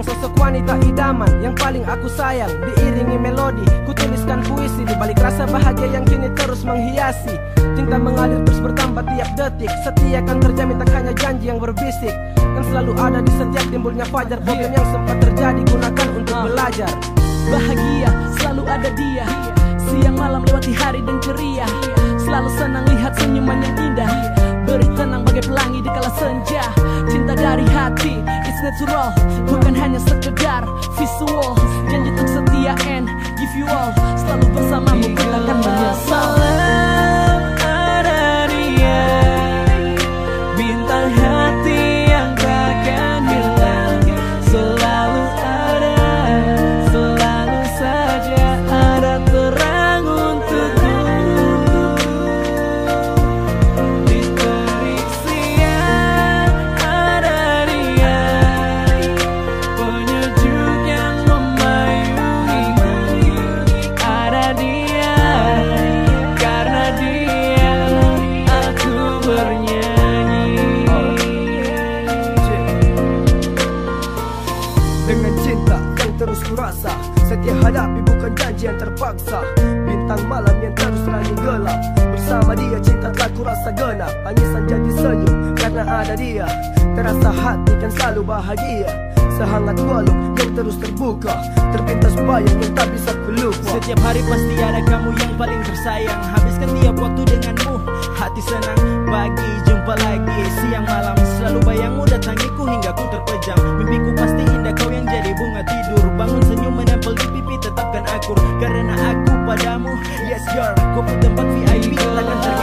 Sosok wanita idaman yang paling aku sayang. Diiringi melodi, ku tuliskan puisi Di balik rasa bahagia yang kini terus menghiasi. Cinta mengalir terus bertambah tiap detik. Setia kan terjamin tak hanya janji yang berbisik Kan selalu ada di setiap timbulnya fajar. Problem yang sempat terjadi gunakan untuk belajar. Bahagia selalu ada dia. Siang malam lewati hari dan ceria. Selalu senang lihat senyuman yang indah Beri tenang bagai pelangi di kala senja. Cinta dari hati, it's natural. Bukan hanya sekedar visual. Janji untuk setia and give you all. Selalu bersamamu kita akan menyesal kurasa Setia hadapi bukan janji yang terpaksa. Bintang malam yang terus terangin gelap. Bersama dia cinta telah kurasa genap. Tangisan jadi senyum karena ada dia. Terasa hati kan selalu bahagia. Sehangat walau yang terus terbuka. Terpintas bayang yang tak bisa kulupa Setiap hari pasti ada kamu yang paling tersayang. Habiskan tiap waktu denganmu. Hati senang pagi jumpa lagi. Siang malam selalu bayangmu datangiku Go for the bug VIP talagang